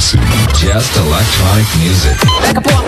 Galaxy. Just electronic music.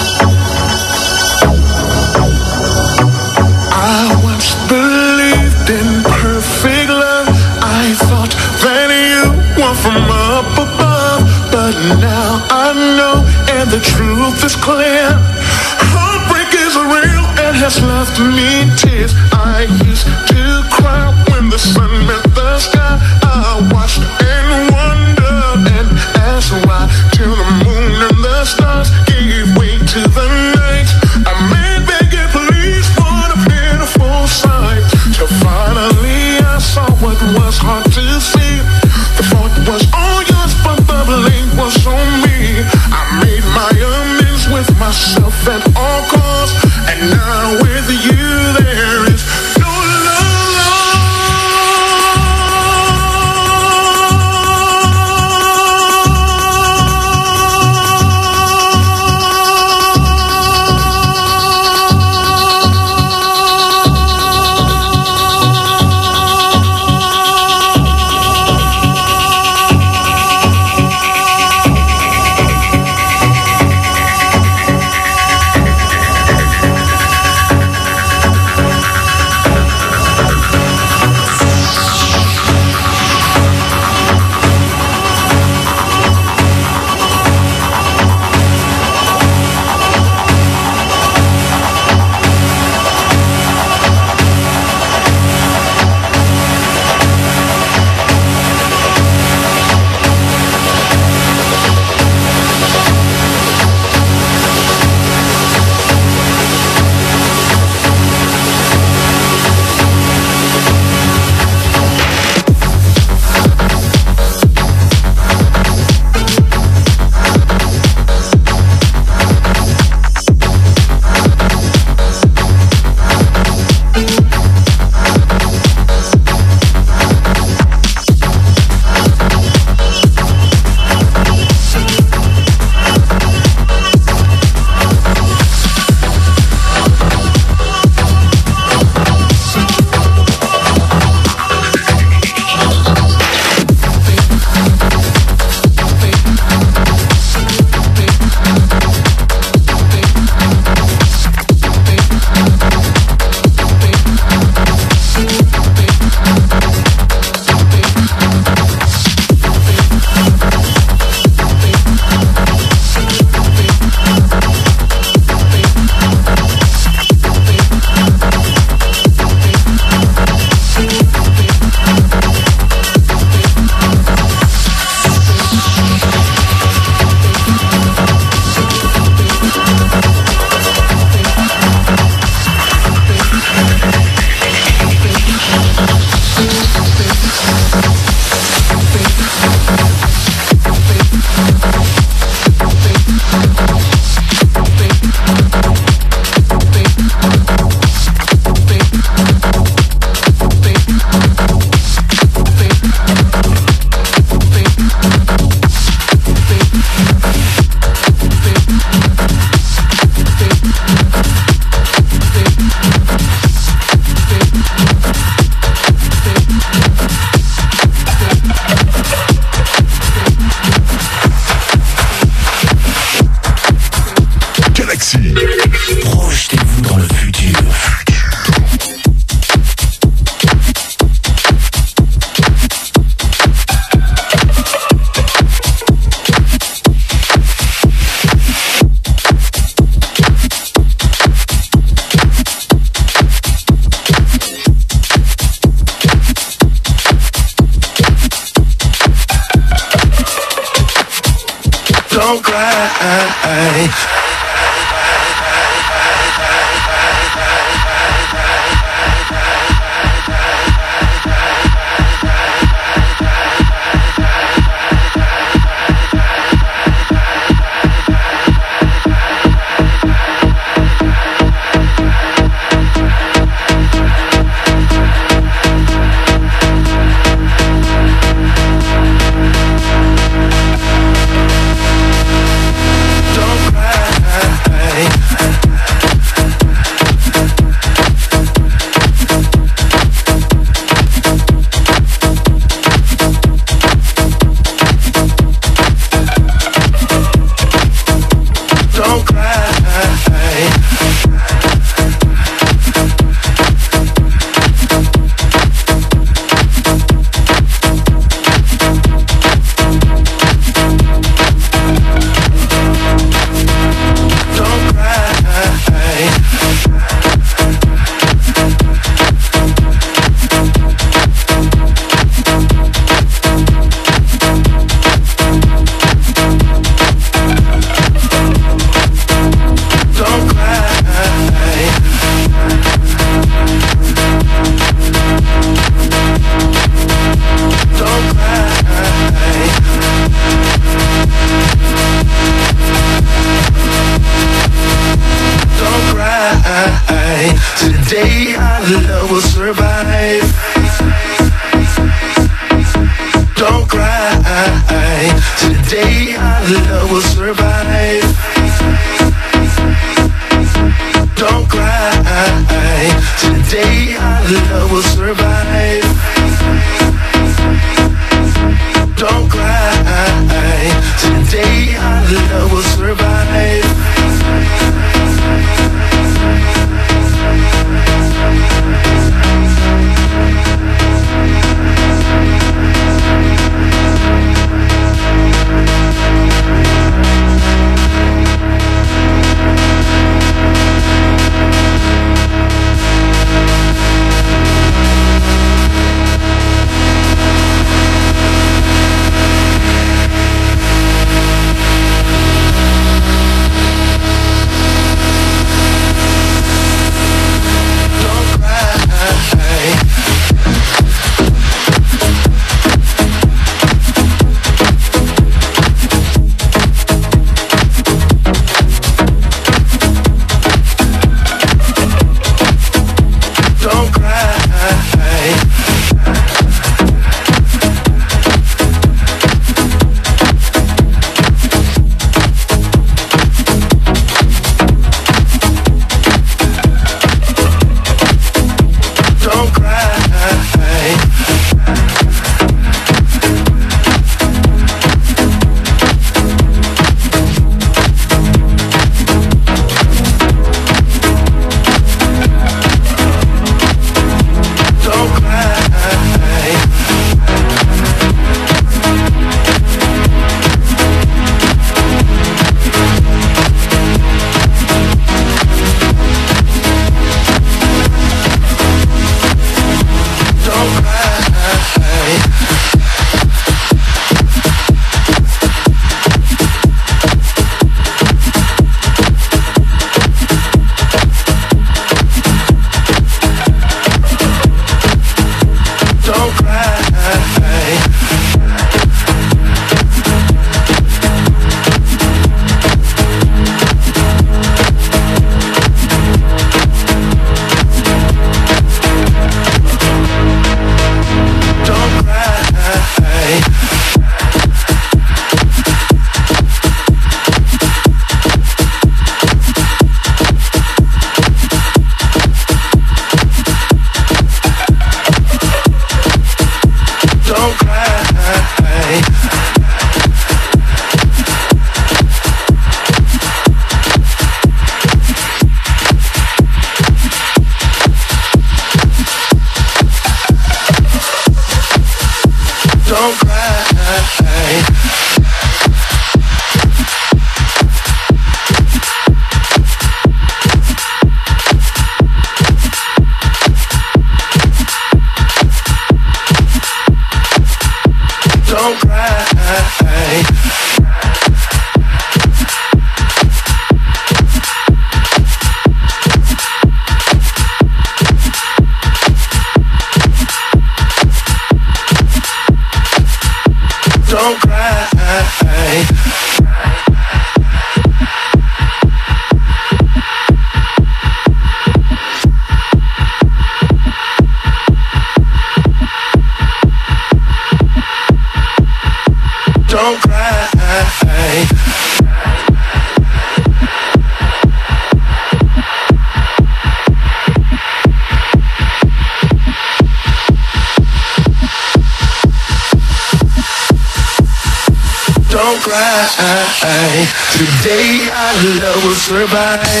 Survive.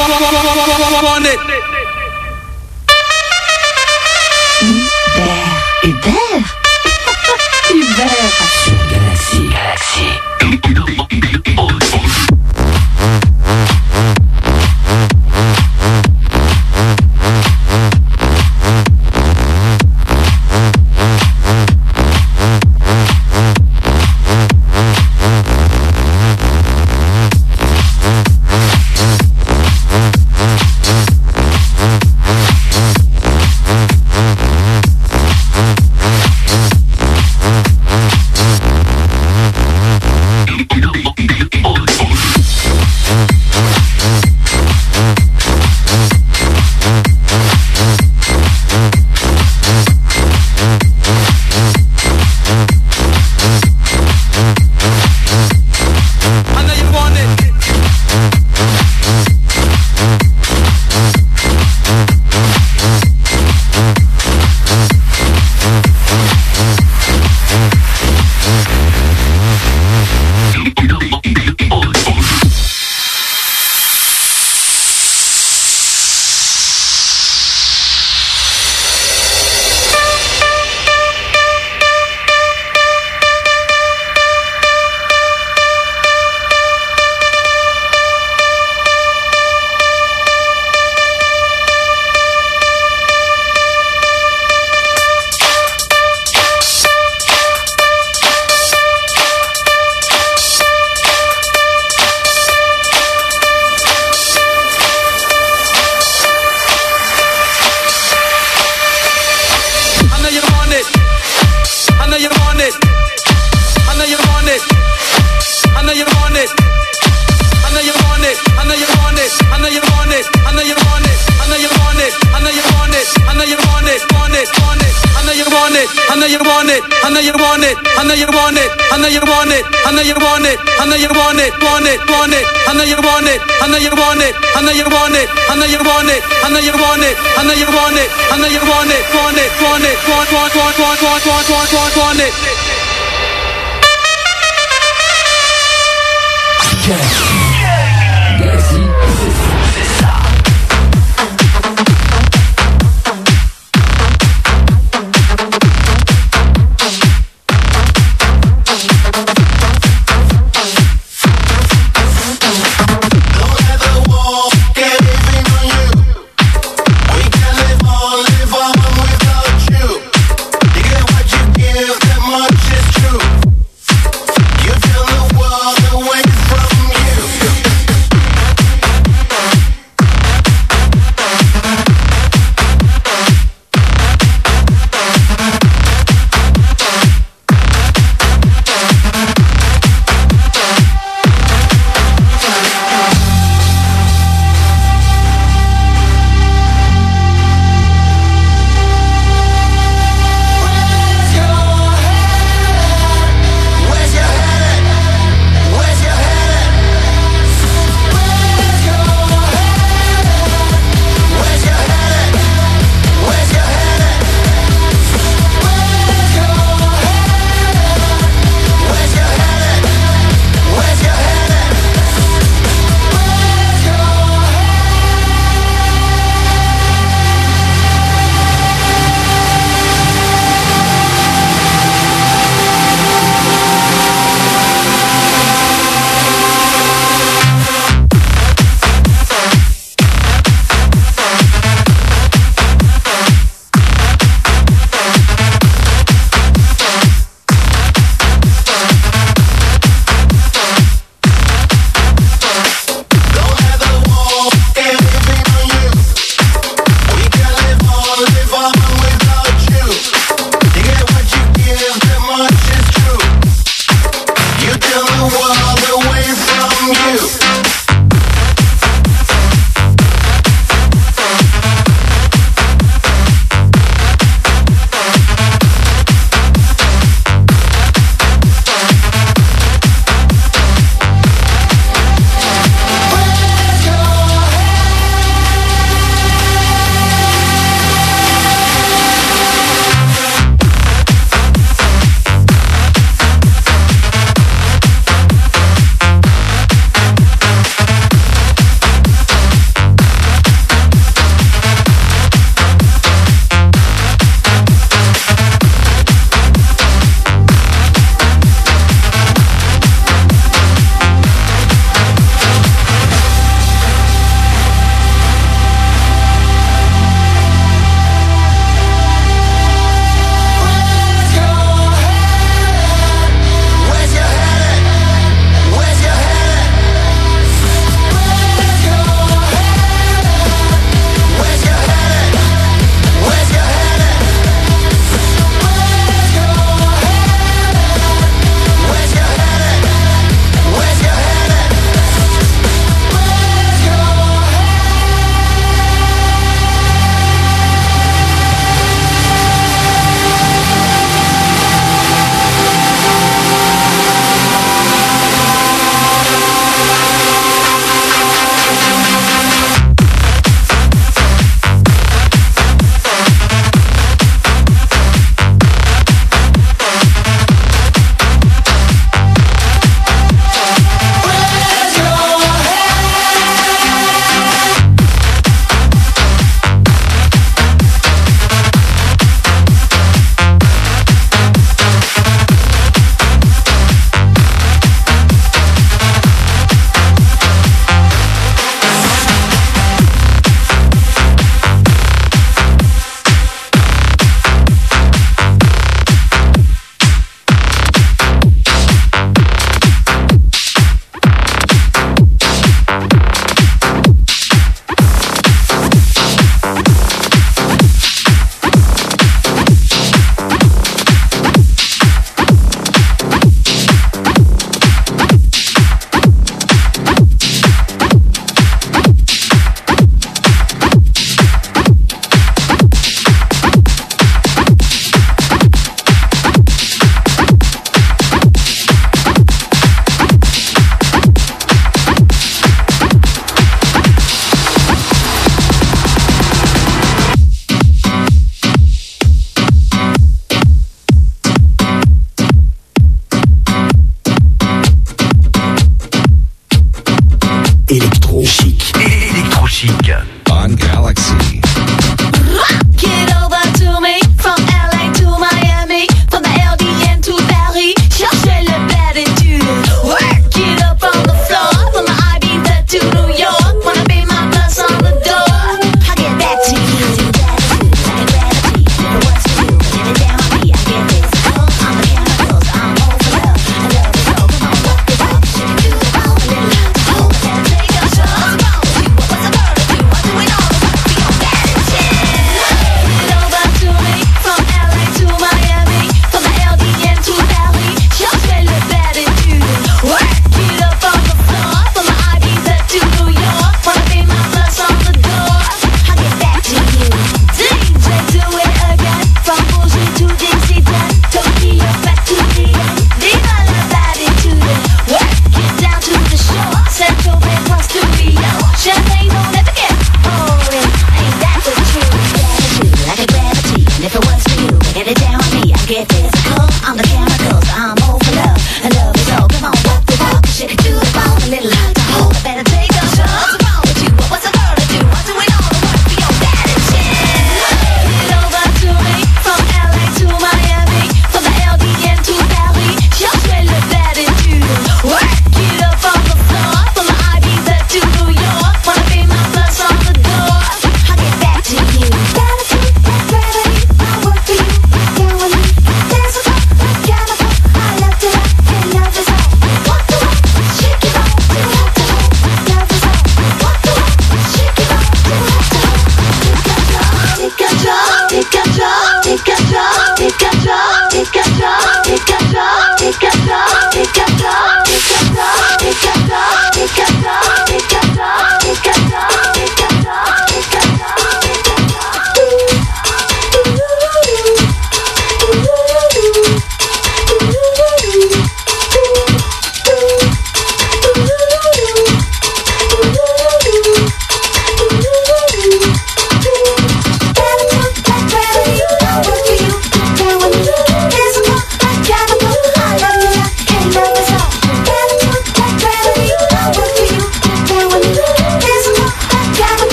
on it.